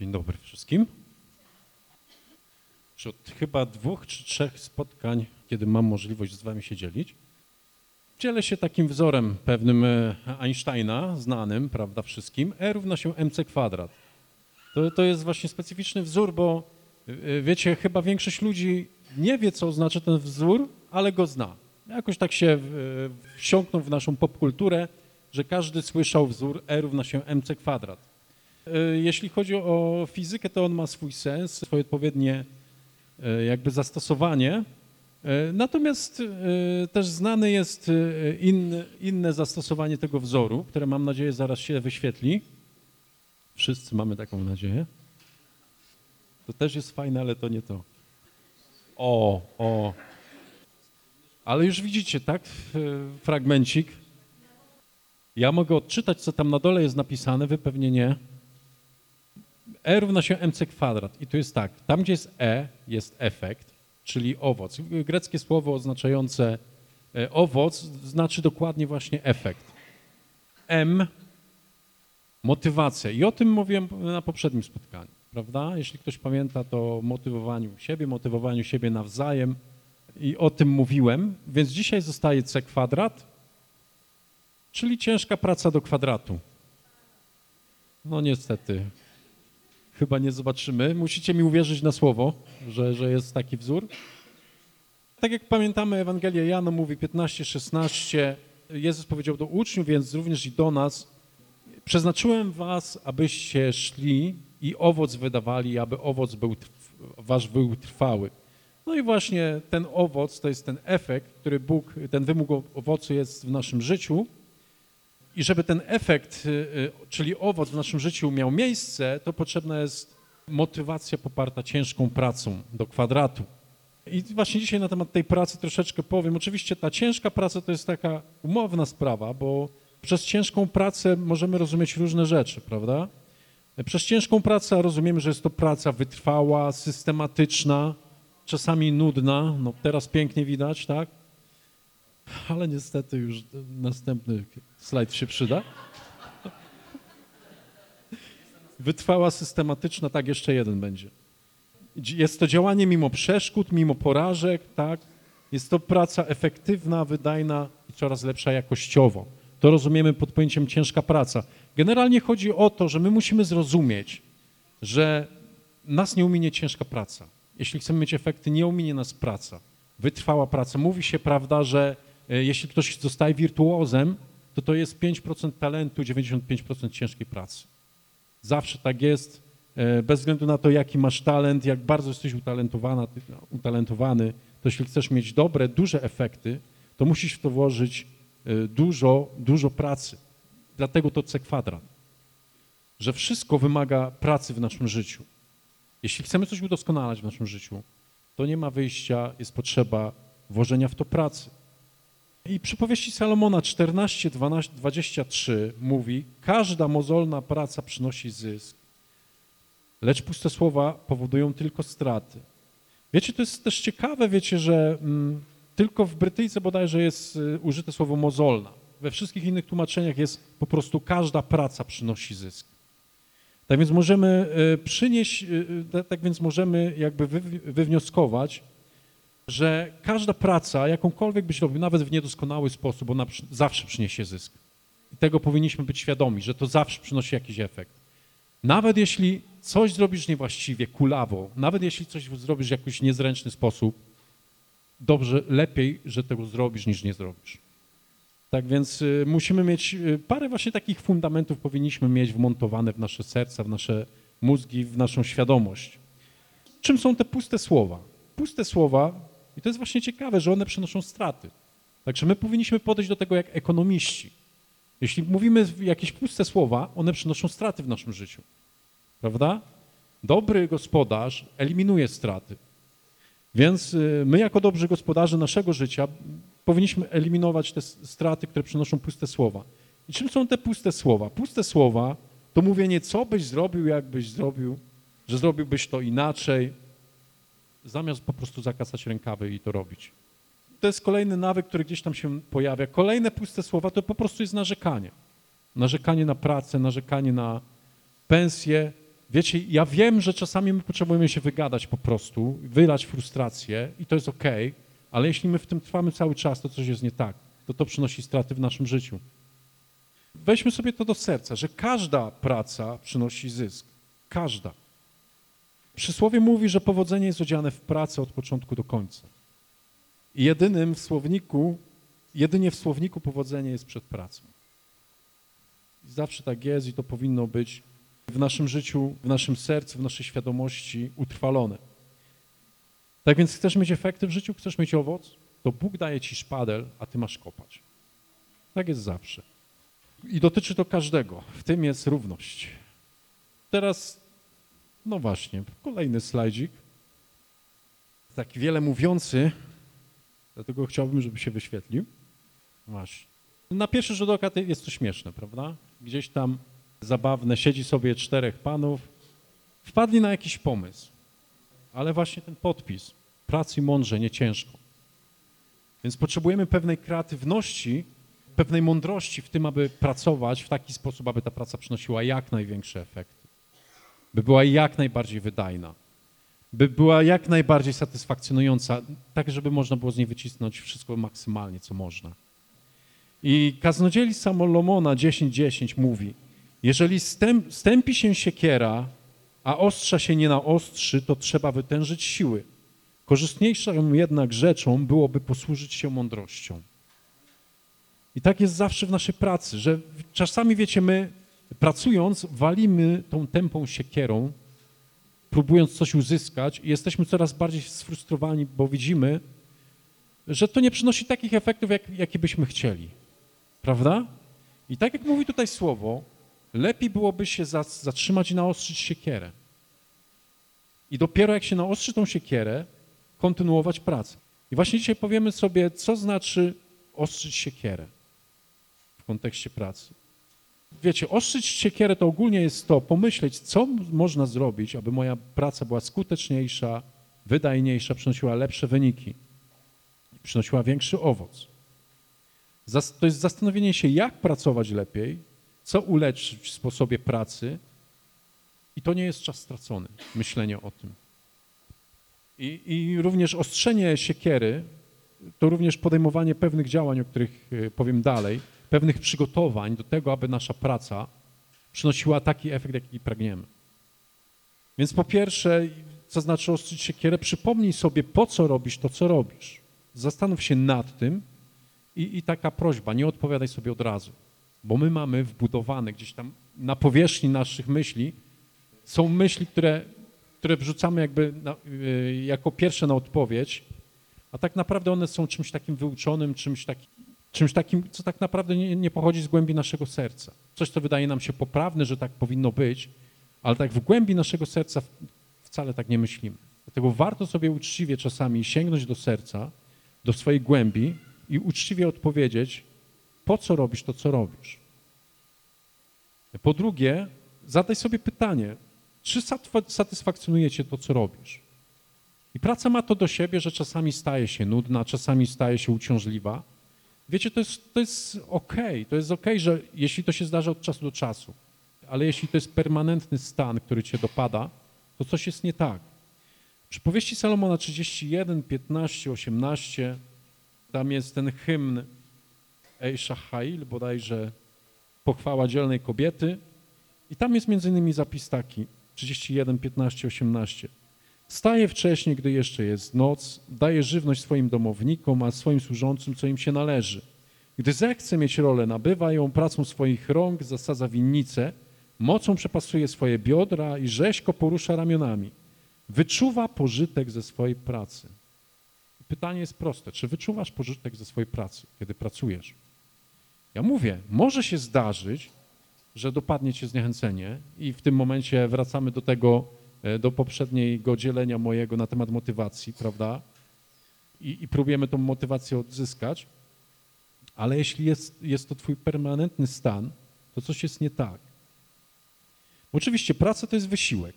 Dzień dobry wszystkim. Już od chyba dwóch czy trzech spotkań, kiedy mam możliwość z wami się dzielić, dzielę się takim wzorem pewnym e, Einsteina, znanym, prawda, wszystkim. E równa się mc kwadrat. To, to jest właśnie specyficzny wzór, bo e, wiecie, chyba większość ludzi nie wie, co oznacza ten wzór, ale go zna. Jakoś tak się e, wsiąknął w naszą popkulturę, że każdy słyszał wzór E równa się mc kwadrat. E, Jeśli chodzi o fizykę, to on ma swój sens, swoje odpowiednie e, jakby zastosowanie. E, Natomiast też znane jest inne zastosowanie tego wzoru, które mam nadzieję zaraz się wyświetli. Wszyscy mamy taką nadzieję. To też jest fajne, ale to nie to. O, o. Ale już widzicie, tak? Fragmencik. Ja mogę odczytać, co tam na dole jest napisane, wy pewnie nie. E równa się mc kwadrat. I tu jest tak, tam gdzie jest E jest efekt, czyli owoc. Greckie słowo oznaczające e, owoc znaczy dokładnie właśnie efekt. M motywacja. I o tym mówiłem na poprzednim spotkaniu, prawda? Jeśli ktoś pamięta, to motywowaniu siebie, motywowaniu siebie nawzajem i o tym mówiłem, więc dzisiaj zostaje C kwadrat, czyli ciężka praca do kwadratu. No niestety, chyba nie zobaczymy. Musicie mi uwierzyć na słowo, że, że jest taki wzór. Tak jak pamiętamy, Ewangelia Jana mówi 15-16, Jezus powiedział do uczniów, więc również i do nas, przeznaczyłem was, abyście szli i owoc wydawali, aby owoc był, wasz był trwały. No i właśnie ten owoc to jest ten efekt, który Bóg, ten wymóg owocu jest w naszym życiu. I żeby ten efekt, y, y, czyli owoc w naszym życiu miał miejsce, to potrzebna jest motywacja poparta ciężką pracą do kwadratu. I właśnie dzisiaj na temat tej pracy troszeczkę powiem. Oczywiście ta ciężka praca to jest taka umowna sprawa, bo przez ciężką pracę możemy rozumieć różne rzeczy, prawda? Przez ciężką pracę rozumiemy, że jest to praca wytrwała, systematyczna, czasami nudna. No teraz pięknie widać, tak? Ale niestety już następny slajd się przyda. Wytrwała, systematyczna, tak jeszcze jeden będzie. Jest to działanie mimo przeszkód, mimo porażek, tak? Jest to praca efektywna, wydajna i coraz lepsza jakościowo. To rozumiemy pod pojęciem ciężka praca. Generalnie chodzi o to, że my musimy zrozumieć, że nas nie uminie ciężka praca. Jeśli chcemy mieć efekty, nie uminie nas praca. Wytrwała praca. Mówi się, prawda, że jeśli ktoś zostaje wirtuozem, to to jest 5% talentu, 95% ciężkiej pracy. Zawsze tak jest, e, bez względu na to, jaki masz talent, jak bardzo jesteś utalentowana, no, utalentowany, to jeśli chcesz mieć dobre, duże efekty, to musisz w to włożyć e, dużo, dużo pracy. Dlatego to C kwadrat, że wszystko wymaga pracy w naszym życiu. Jeśli chcemy coś udoskonalać w naszym życiu, to nie ma wyjścia, jest potrzeba włożenia w to pracy. I przypowieści Salomona 14, 12, 23 mówi, każda mozolna praca przynosi zysk, lecz puste słowa powodują tylko straty. Wiecie, to jest też ciekawe, wiecie, że mm, tylko w Brytyjce bodajże jest y, użyte słowo mozolna. We wszystkich innych tłumaczeniach jest po prostu każda praca przynosi zysk. Tak więc możemy y, przynieść, y, y, tak- więc możemy jakby wy, wywnioskować, że każda praca, jakąkolwiek byś robił, nawet w niedoskonały sposób, ona zawsze przyniesie zysk. I tego powinniśmy być świadomi, że to zawsze przynosi jakiś efekt. Nawet jeśli coś zrobisz niewłaściwie, kulawo, nawet jeśli coś zrobisz w jakiś niezręczny sposób, dobrze, lepiej, że tego zrobisz, niż nie zrobisz. Tak więc y, musimy mieć, y, parę właśnie takich fundamentów powinniśmy mieć wmontowane w nasze serca, w nasze mózgi, w naszą świadomość. Czym są te puste słowa? Puste słowa, i to jest właśnie ciekawe, że one przynoszą straty. Także my powinniśmy podejść do tego jak ekonomiści. Jeśli mówimy jakieś puste słowa, one przynoszą straty w naszym życiu. Prawda? Dobry gospodarz eliminuje straty. Więc y, my jako dobrzy gospodarze naszego życia powinniśmy eliminować te straty, które przynoszą puste słowa. I czym są te puste słowa? Puste słowa to mówienie, co byś zrobił, jakbyś zrobił, że zrobiłbyś to inaczej, zamiast po prostu zakasać rękawy i to robić. To jest kolejny nawyk, który gdzieś tam się pojawia. Kolejne puste słowa to po prostu jest narzekanie. Narzekanie na pracę, narzekanie na pensję, Wiecie, ja wiem, że czasami my potrzebujemy się wygadać po prostu, wylać frustrację i to jest okej, ale jeśli my w tym trwamy cały czas, to coś jest nie tak. To to przynosi straty w naszym życiu. Weźmy sobie to do serca, że każda praca przynosi zysk. Każda. Przysłowie mówi, że powodzenie jest odziane w pracę od początku do końca. I jedynym w słowniku, jedynie w słowniku powodzenie jest przed pracą. I zawsze tak jest i to powinno być w naszym życiu, w naszym sercu, w naszej świadomości utrwalone. Tak więc chcesz mieć efekty w życiu, chcesz mieć owoc, to Bóg daje ci szpadel, a ty masz kopać. Tak jest zawsze. I dotyczy to każdego. W tym jest równość. Teraz, no właśnie, kolejny slajdzik. Tak wiele mówiący, dlatego chciałbym, żeby się wyświetlił. Właśnie. Na pierwszy rzut oka jest to śmieszne, prawda? Gdzieś tam zabawne, siedzi sobie czterech panów, wpadli na jakiś pomysł, ale właśnie ten podpis, pracuj mądrze, nie ciężko. Więc potrzebujemy pewnej kreatywności, pewnej mądrości w tym, aby pracować w taki sposób, aby ta praca przynosiła jak największe efekty, by była jak najbardziej wydajna, by była jak najbardziej satysfakcjonująca, tak żeby można było z niej wycisnąć wszystko maksymalnie, co można. I kaznodziei Samolomona 10.10 mówi, jeżeli stęp, stępi się siekiera, a ostrza się nie naostrzy, to trzeba wytężyć siły. Korzystniejszą jednak rzeczą byłoby posłużyć się mądrością. I tak jest zawsze w naszej pracy, że czasami, wiecie, my pracując walimy tą tępą siekierą, próbując coś uzyskać i jesteśmy coraz bardziej sfrustrowani, bo widzimy, że to nie przynosi takich efektów, jak, jakie byśmy chcieli. Prawda? I tak jak mówi tutaj słowo, lepiej byłoby się zatrzymać i naostrzyć siekierę. I dopiero jak się naostrzy tą siekierę, kontynuować pracę. I właśnie dzisiaj powiemy sobie, co znaczy ostrzyć siekierę w kontekście pracy. Wiecie, ostrzyć siekierę to ogólnie jest to, pomyśleć, co można zrobić, aby moja praca była skuteczniejsza, wydajniejsza, przynosiła lepsze wyniki, przynosiła większy owoc. To jest zastanowienie się, jak pracować lepiej, co uleczyć w sposobie pracy i to nie jest czas stracony, myślenie o tym. I, I, również ostrzenie siekiery to również podejmowanie pewnych działań, o których e, powiem dalej, pewnych przygotowań do tego, aby nasza praca przynosiła taki efekt, jaki pragniemy. Więc po pierwsze, co znaczy ostrzyć siekierę, przypomnij sobie, po co robisz to, co robisz. Zastanów się nad tym i, i taka prośba, nie odpowiadaj sobie od razu, bo my mamy wbudowane gdzieś tam na powierzchni naszych myśli, są myśli, które, które wrzucamy jakby na, y, jako pierwsze na odpowiedź, a tak naprawdę one są czymś takim wyuczonym, czymś takim, czymś takim co tak naprawdę nie, nie pochodzi z głębi naszego serca. Coś, co wydaje nam się poprawne, że tak powinno być, ale tak w głębi naszego serca wcale tak nie myślimy. Dlatego warto sobie uczciwie czasami sięgnąć do serca, do swojej głębi i uczciwie odpowiedzieć, po co robisz to, co robisz. Po drugie, zadaj sobie pytanie, czy satysfakcjonuje cię to, co robisz? I praca ma to do siebie, że czasami staje się nudna, czasami staje się uciążliwa. Wiecie, to jest, to jest okej, to jest okej, że jeśli to się zdarza od czasu do czasu, ale jeśli to jest permanentny stan, który cię dopada, to coś jest nie tak. Przy powieści Salomona 31, 15, 18 tam jest ten hymn Eisha Hail, bodajże pochwała dzielnej kobiety i tam jest między innymi zapis taki 31, 15, 18. Staje wcześniej, gdy jeszcze jest noc, daje żywność swoim domownikom, a swoim służącym, co im się należy. Gdy zechce mieć rolę, nabywa ją pracą swoich rąk, zasadza winnicę, mocą przepasuje swoje biodra i rzeźko porusza ramionami. Wyczuwa pożytek ze swojej pracy. Pytanie jest proste. Czy wyczuwasz pożytek ze swojej pracy, kiedy pracujesz? Ja mówię, może się zdarzyć, że dopadnie cię zniechęcenie i w tym momencie wracamy do tego, do poprzedniego dzielenia mojego na temat motywacji, prawda? I, i próbujemy tą motywację odzyskać, ale jeśli jest, jest to twój permanentny stan, to coś jest nie tak. Oczywiście praca to jest wysiłek,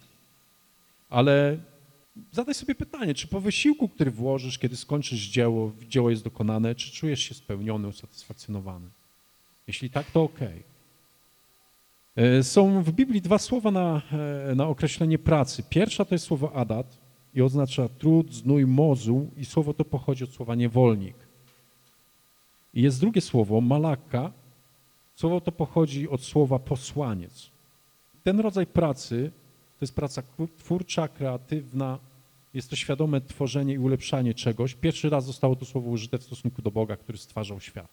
ale zadaj sobie pytanie, czy po wysiłku, który włożysz, kiedy skończysz dzieło, dzieło jest dokonane, czy czujesz się spełniony, usatysfakcjonowany? Jeśli tak, to ok. E, Są w Biblii dwa słowa na, e, na określenie pracy. Pierwsza to jest słowo adat i oznacza trud, znój, mozu i słowo to pochodzi od słowa niewolnik. I jest drugie słowo, malaka. Słowo to pochodzi od słowa posłaniec. Ten rodzaj pracy to jest praca twórcza, kreatywna, jest to świadome tworzenie i ulepszanie czegoś. Pierwszy raz zostało to słowo użyte w stosunku do Boga, który stwarzał świat.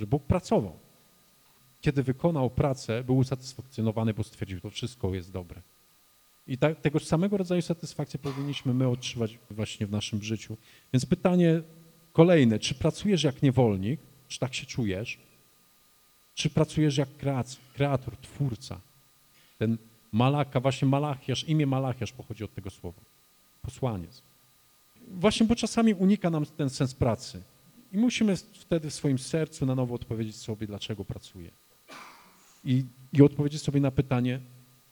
Że Bóg pracował. Kiedy wykonał pracę, był usatysfakcjonowany, bo stwierdził, to wszystko jest dobre. I ta, tego samego rodzaju satysfakcję powinniśmy my odczuwać właśnie w naszym życiu. Więc pytanie kolejne, czy pracujesz jak niewolnik, czy tak się czujesz, czy pracujesz jak kreac- kreator, twórca? Ten Malaka, właśnie Malachiasz, imię Malachiasz pochodzi od tego słowa. Posłaniec. Właśnie, bo czasami unika nam ten sens pracy. I musimy wtedy w swoim sercu na nowo odpowiedzieć sobie, dlaczego pracuję. I, I odpowiedzieć sobie na pytanie,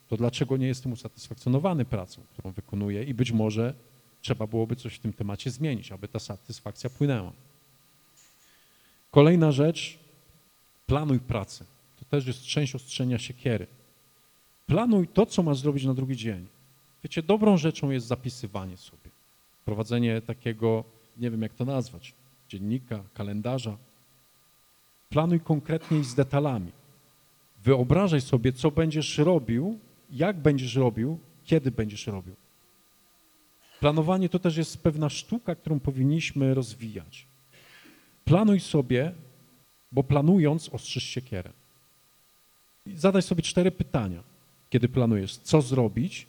to dlaczego nie jestem usatysfakcjonowany pracą, którą wykonuję i być może trzeba byłoby coś w tym temacie zmienić, aby ta satysfakcja płynęła. Kolejna rzecz, planuj pracę. To też jest część ostrzenia siekiery. Planuj to, co masz zrobić na drugi dzień. Wiecie, dobrą rzeczą jest zapisywanie sobie. Prowadzenie takiego, nie wiem jak to nazwać, dziennika, kalendarza. Planuj konkretnie i z detalami. Wyobrażaj sobie, co będziesz robił, jak będziesz robił, kiedy będziesz robił. Planowanie to też jest pewna sztuka, którą powinniśmy rozwijać. Planuj sobie, bo planując ostrzyż siekierę. Zadaj sobie cztery pytania, kiedy planujesz. Co zrobić?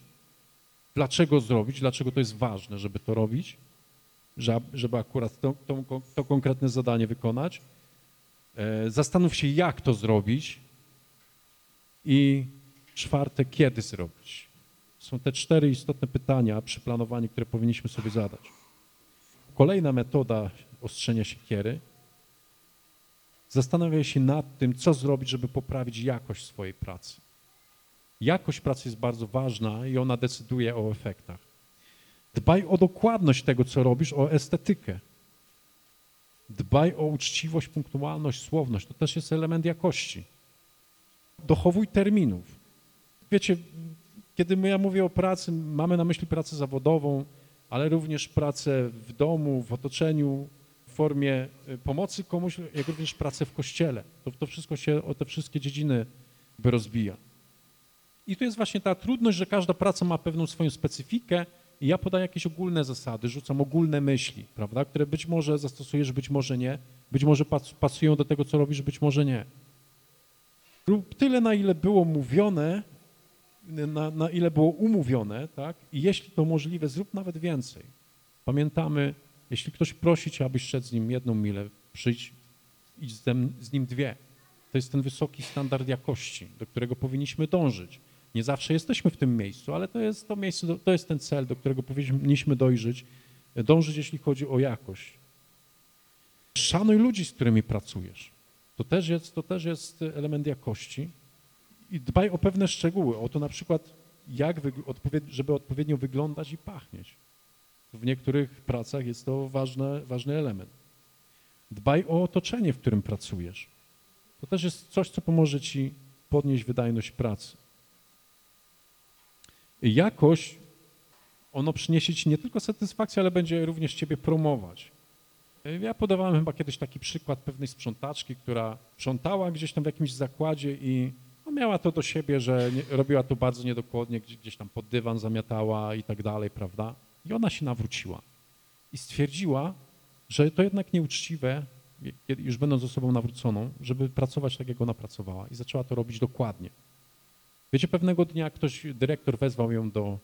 Dlaczego zrobić? Dlaczego to jest ważne, żeby to robić? Że- Żeby akurat to, to, to konkretne zadanie wykonać. E, Zastanów się, jak to zrobić. I czwarte, kiedy zrobić. Są te cztery istotne pytania przy planowaniu, które powinniśmy sobie zadać. Kolejna metoda ostrzenia siekiery. Zastanawiaj się nad tym, co zrobić, żeby poprawić jakość swojej pracy. Jakość pracy jest bardzo ważna i ona decyduje o efektach. Dbaj o dokładność tego, co robisz, o estetykę. Dbaj o uczciwość, punktualność, słowność. To też jest element jakości. Dochowuj terminów. Wiecie, kiedy ja mówię o pracy, mamy na myśli pracę zawodową, ale również pracę w domu, w otoczeniu, w formie y, pomocy komuś, jak również pracę w kościele. To, to wszystko się, o te wszystkie dziedziny rozbija. I tu jest właśnie ta trudność, że każda praca ma pewną swoją specyfikę i ja podaję jakieś ogólne zasady, rzucam ogólne myśli, prawda, które być może zastosujesz, być może nie, być może pas- pasują do tego, co robisz, być może nie. Rób tyle, na ile było mówione, na, na ile było umówione, tak? I jeśli to możliwe, zrób nawet więcej. Pamiętamy, jeśli ktoś prosi cię, abyś szedł z nim jedną milę, przyjdź, idź z, z nim dwie. To jest ten wysoki standard jakości, do którego powinniśmy dążyć. Nie zawsze jesteśmy w tym miejscu, ale to jest to miejsce, to jest ten cel, do którego powinniśmy dojrzeć, dążyć, jeśli chodzi o jakość. Szanuj ludzi, z którymi pracujesz. To też jest, to też jest element jakości. I dbaj o pewne szczegóły, o to na przykład, jak odpowied- żeby odpowiednio wyglądać i pachnieć. W niektórych pracach jest to ważne, ważny element. Dbaj o otoczenie, w którym pracujesz. To też jest coś, co pomoże ci podnieść wydajność pracy. Jakość, ono przyniesie ci nie tylko satysfakcję, ale będzie również ciebie promować. Ja podawałem chyba kiedyś taki przykład pewnej sprzątaczki, która sprzątała gdzieś tam w jakimś zakładzie i no miała to do siebie, że nie, robiła to bardzo niedokładnie, gdzieś, tam pod dywan zamiatała i tak dalej, prawda? I ona się nawróciła i stwierdziła, że to jednak nieuczciwe, już będąc osobą nawróconą, żeby pracować tak, jak ona pracowała i zaczęła to robić dokładnie. Wiecie, pewnego dnia ktoś, dyrektor wezwał ją do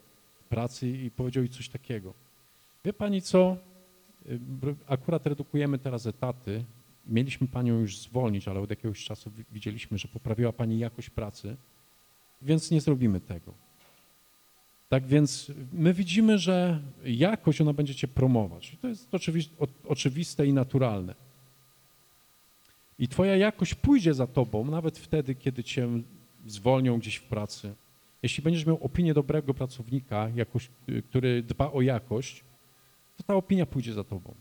pracy i powiedział jej coś takiego. Wie pani co, akurat redukujemy teraz etaty, mieliśmy panią już zwolnić, ale od jakiegoś czasu wi- widzieliśmy, że poprawiła pani jakość pracy, więc nie zrobimy tego. Tak więc my widzimy, że jakość ona będzie cię promować. To jest oczywiste i naturalne. I twoja jakość pójdzie za tobą nawet wtedy, kiedy cię zwolnią gdzieś w pracy. Jeśli będziesz miał opinię dobrego pracownika, jakoś, y, który dba o jakość, ta opinia pójdzie za tobą.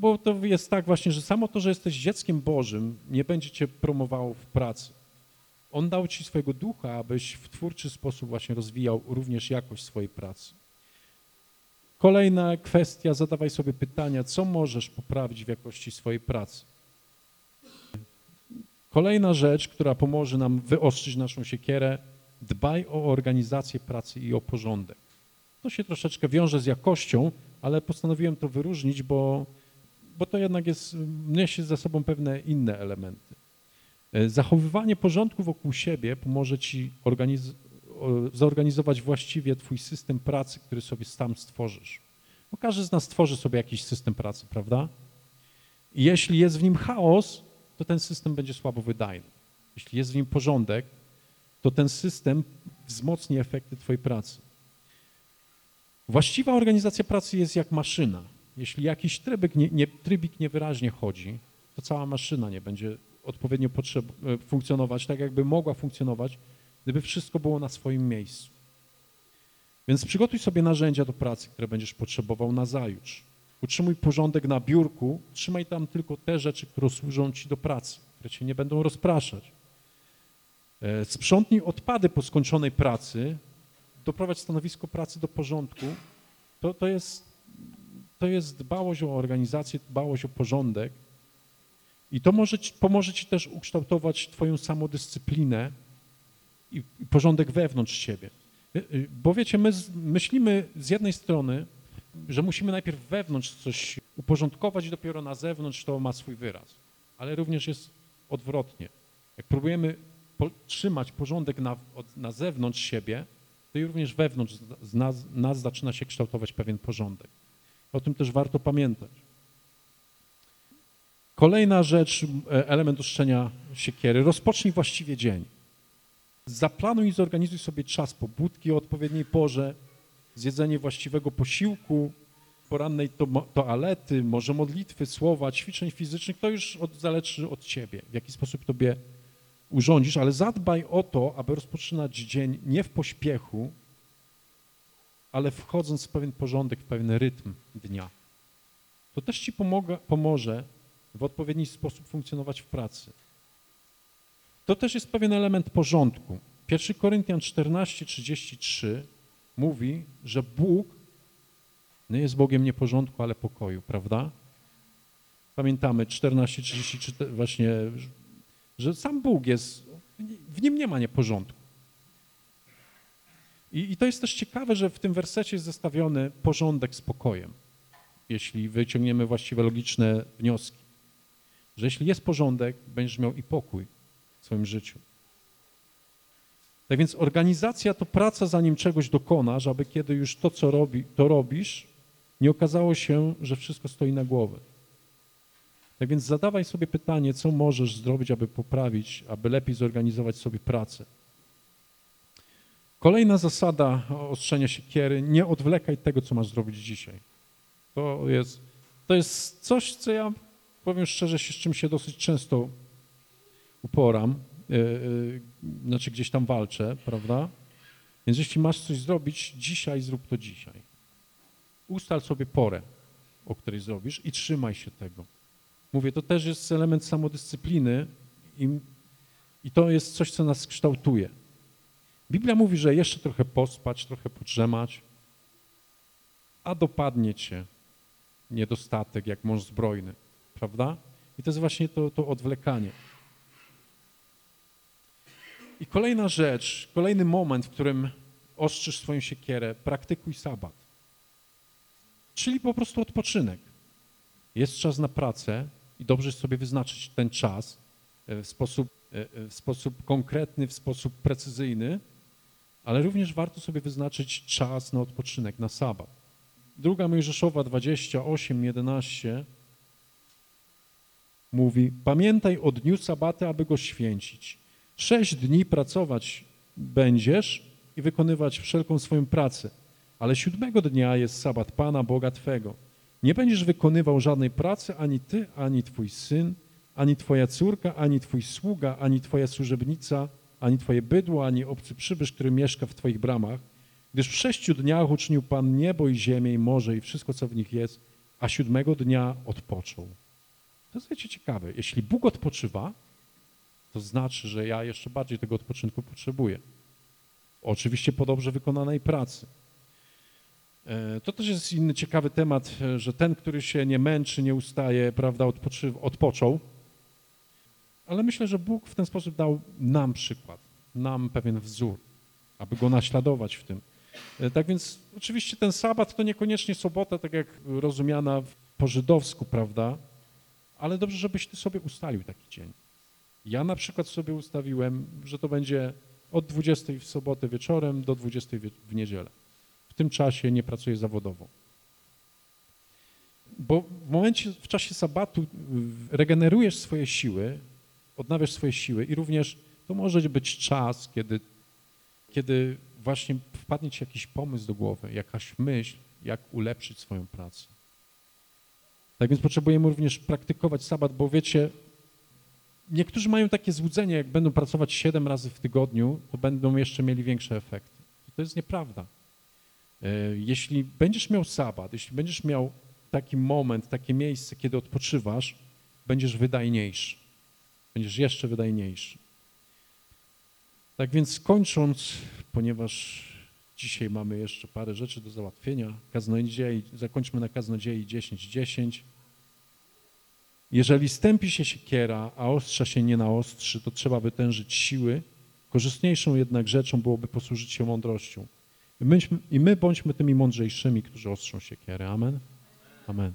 Bo to jest tak właśnie, że samo to, że jesteś dzieckiem Bożym, nie będzie cię promowało w pracy. On dał ci swojego ducha, abyś w twórczy sposób właśnie rozwijał również jakość swojej pracy. Kolejna kwestia, zadawaj sobie pytania, co możesz poprawić w jakości swojej pracy. Kolejna rzecz, która pomoże nam wyostrzyć naszą siekierę, dbaj o organizację pracy i o porządek. To się troszeczkę wiąże z jakością, ale postanowiłem to wyróżnić, bo, bo to jednak jest, niesie ze sobą pewne inne elementy. Zachowywanie porządku wokół siebie pomoże ci organiz zorganizować właściwie twój system pracy, który sobie sam stworzysz. Bo każdy z nas tworzy sobie jakiś system pracy, prawda? I jeśli jest w nim chaos, to ten system będzie słabo wydajny. Jeśli jest w nim porządek, to ten system wzmocni efekty twojej pracy. Właściwa organizacja pracy jest jak maszyna. Jeśli jakiś trybik, nie, nie, trybik niewyraźnie chodzi, to cała maszyna nie będzie odpowiednio potrzeb, e, funkcjonować tak, jakby mogła funkcjonować, gdyby wszystko było na swoim miejscu. Więc przygotuj sobie narzędzia do pracy, które będziesz potrzebował na zajutrz. Utrzymuj porządek na biurku, trzymaj tam tylko te rzeczy, które służą ci do pracy, które cię nie będą rozpraszać. E, sprzątnij odpady po skończonej pracy, doprowadź stanowisko pracy do porządku. To, to, jest, to jest dbałość o organizację, dbałość o porządek i to może pomoże ci też ukształtować twoją samodyscyplinę i, i porządek wewnątrz siebie. E, e, bo wiecie, my myślimy z jednej strony, że musimy najpierw wewnątrz coś uporządkować dopiero na zewnątrz to ma swój wyraz. Ale również jest odwrotnie. Jak próbujemy po, trzymać porządek na, od, na zewnątrz siebie, to i również wewnątrz z nas, nas zaczyna się kształtować pewien porządek. O tym też warto pamiętać. Kolejna rzecz, e, element uszczenia siekiery. Rozpocznij właściwie dzień. Zaplanuj i zorganizuj sobie czas pobudki o odpowiedniej porze, zjedzenie właściwego posiłku, porannej to, toalety, może modlitwy, słowa, ćwiczeń fizycznych, to już od, zależy od ciebie, w jaki sposób tobie urządzisz, ale zadbaj o to, aby rozpoczynać dzień nie w pośpiechu, ale wchodząc w pewien porządek, w pewien rytm dnia. To też ci pomoże w odpowiedni sposób funkcjonować w pracy. To też jest pewien element porządku. 1 Koryntian 14, 33 mówi, że Bóg nie jest Bogiem nie porządku, ale pokoju, prawda? Pamiętamy 14:33 właśnie, że sam Bóg jest, w nim nie ma nieporządku. I, I to jest też ciekawe, że w tym wersecie jest zestawiony porządek z pokojem, jeśli wyciągniemy właściwe logiczne wnioski. Że jeśli jest porządek, będziesz miał i pokój w swoim życiu. Tak więc organizacja to praca, zanim czegoś dokonasz, aby kiedy już to, co robi, to robisz, nie okazało się, że wszystko stoi na głowę. Tak więc zadawaj sobie pytanie, co możesz zrobić, aby poprawić, aby lepiej zorganizować sobie pracę. Kolejna zasada ostrzenia siekiery, nie odwlekaj tego, co masz zrobić dzisiaj. To jest, to jest coś, co ja powiem szczerze, z czym się dosyć często uporam. E, e, znaczy gdzieś tam walczę, prawda? Więc jeśli masz coś zrobić dzisiaj, zrób to dzisiaj. Ustal sobie porę, o której zrobisz i trzymaj się tego. Mówię, to też jest element samodyscypliny i, i to jest coś, co nas kształtuje. Biblia mówi, że jeszcze trochę pospać, trochę podrzemać, a dopadnie cię niedostatek, jak mąż zbrojny, prawda? I to jest właśnie to, to odwlekanie. I kolejna rzecz, kolejny moment, w którym ostrzysz swoją siekierę, praktykuj sabat. Czyli po prostu odpoczynek. Jest czas na pracę i dobrze sobie wyznaczyć ten czas e, w sposób, e, e, w sposób konkretny, w sposób precyzyjny, ale również warto sobie wyznaczyć czas na odpoczynek, na sabat. Druga Mojżeszowa 28, 11 mówi, pamiętaj o dniu sabata, aby go święcić. Sześć dni pracować będziesz i wykonywać wszelką swoją pracę, ale siódmego dnia jest sabat Pana, Boga Twego. Nie będziesz wykonywał żadnej pracy, ani Ty, ani Twój syn, ani Twoja córka, ani Twój sługa, ani Twoja służebnica, ani Twoje bydło, ani obcy przybysz, który mieszka w Twoich bramach, gdyż w sześciu dniach uczynił Pan niebo i ziemię i morze i wszystko, co w nich jest, a siódmego dnia odpoczął. To jest wiecie ciekawe. Jeśli Bóg odpoczywa, to znaczy, że ja jeszcze bardziej tego odpoczynku potrzebuję. Oczywiście po dobrze wykonanej pracy. E, To też jest inny ciekawy temat, e, że ten, który się nie męczy, nie ustaje, prawda, odpoczy, odpoczął. Ale myślę, że Bóg w ten sposób dał nam przykład, nam pewien wzór, aby go naśladować w tym. E, Tak więc oczywiście ten sabat to niekoniecznie sobota, tak jak rozumiana po żydowsku, prawda? Ale dobrze, żebyś ty sobie ustalił taki dzień. Ja na przykład sobie ustawiłem, że to będzie od 20 w sobotę wieczorem do 20 wie- w niedzielę. W tym czasie nie pracuję zawodowo. Bo w momencie, w czasie sabatu regenerujesz swoje siły, odnawiasz swoje siły i również to może być czas, kiedy, kiedy właśnie wpadnie ci jakiś pomysł do głowy, jakaś myśl, jak ulepszyć swoją pracę. Tak więc potrzebujemy również praktykować sabat, bo wiecie, niektórzy mają takie złudzenie, jak będą pracować 7 razy w tygodniu, to będą jeszcze mieli większe efekty. To jest nieprawda. E, Jeśli będziesz miał sabat, jeśli będziesz miał taki moment, takie miejsce, kiedy odpoczywasz, będziesz wydajniejszy. Będziesz jeszcze wydajniejszy. Tak więc kończąc, ponieważ dzisiaj mamy jeszcze parę rzeczy do załatwienia, kaznodziei, zakończmy na kaznodziei 10.10. Jeżeli stępi się siekiera, a ostrza się nie naostrzy, to trzeba wytężyć siły. Korzystniejszą jednak rzeczą byłoby posłużyć się mądrością. I my, bądźmy tymi mądrzejszymi, którzy ostrzą siekierę. Amen? Amen.